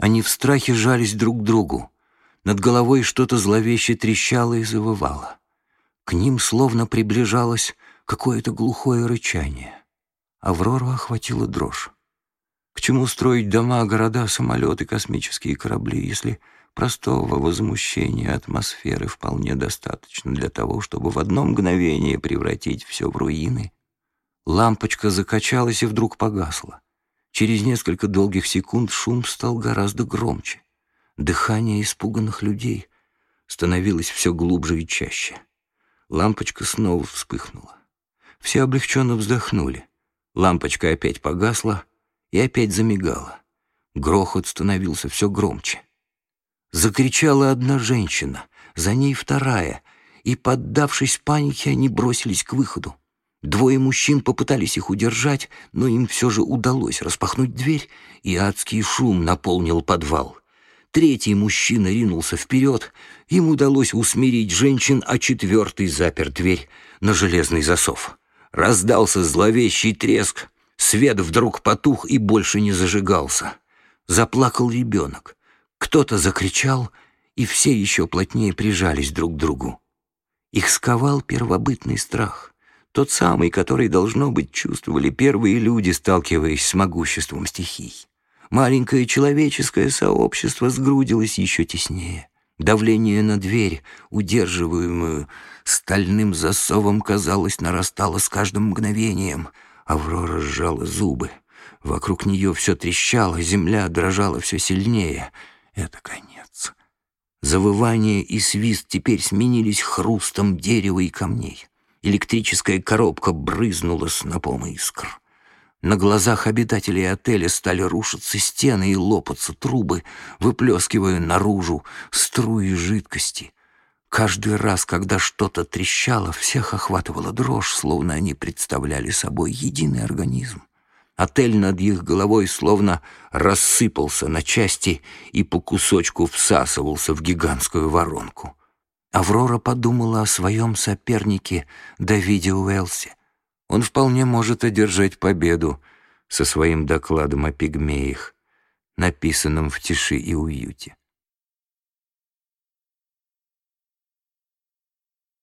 Они в страхе жались друг к другу. Над головой что-то зловеще трещало и завывало. К ним словно приближалось какое-то глухое рычание. Аврору охватила дрожь. К чему строить дома, города, самолеты, космические корабли, если простого возмущения атмосферы вполне достаточно для того, чтобы в одно мгновение превратить все в руины? Лампочка закачалась и вдруг погасла. Через несколько долгих секунд шум стал гораздо громче. Дыхание испуганных людей становилось все глубже и чаще. Лампочка снова вспыхнула. Все облегченно вздохнули. Лампочка опять погасла и опять замигала. Грохот становился все громче. Закричала одна женщина, за ней вторая, и, поддавшись панике, они бросились к выходу. Двое мужчин попытались их удержать, но им все же удалось распахнуть дверь, и адский шум наполнил подвал. Третий мужчина ринулся вперед, им удалось усмирить женщин, а четвертый запер дверь на железный засов. Раздался зловещий треск, свет вдруг потух и больше не зажигался. Заплакал ребенок. Кто-то закричал, и все еще плотнее прижались друг к другу. Их сковал первобытный страх. Тот самый, который, должно быть, чувствовали первые люди, сталкиваясь с могуществом стихий. Маленькое человеческое сообщество сгрудилось еще теснее. Давление на дверь, удерживаемую стальным засовом, казалось, нарастало с каждым мгновением. Аврора сжала зубы. Вокруг нее все трещало, земля дрожала все сильнее. Это конец. Завывание и свист теперь сменились хрустом дерева и камней. Электрическая коробка брызнула снопом искр. На глазах обитателей отеля стали рушиться стены и лопаться трубы, выплескивая наружу струи жидкости. Каждый раз, когда что-то трещало, всех охватывала дрожь, словно они представляли собой единый организм. Отель над их головой словно рассыпался на части и по кусочку всасывался в гигантскую воронку. Аврора подумала о своем сопернике Давиде Уэлсе. Он вполне может одержать победу со своим докладом о пигмеях, написанным в тиши и уюте.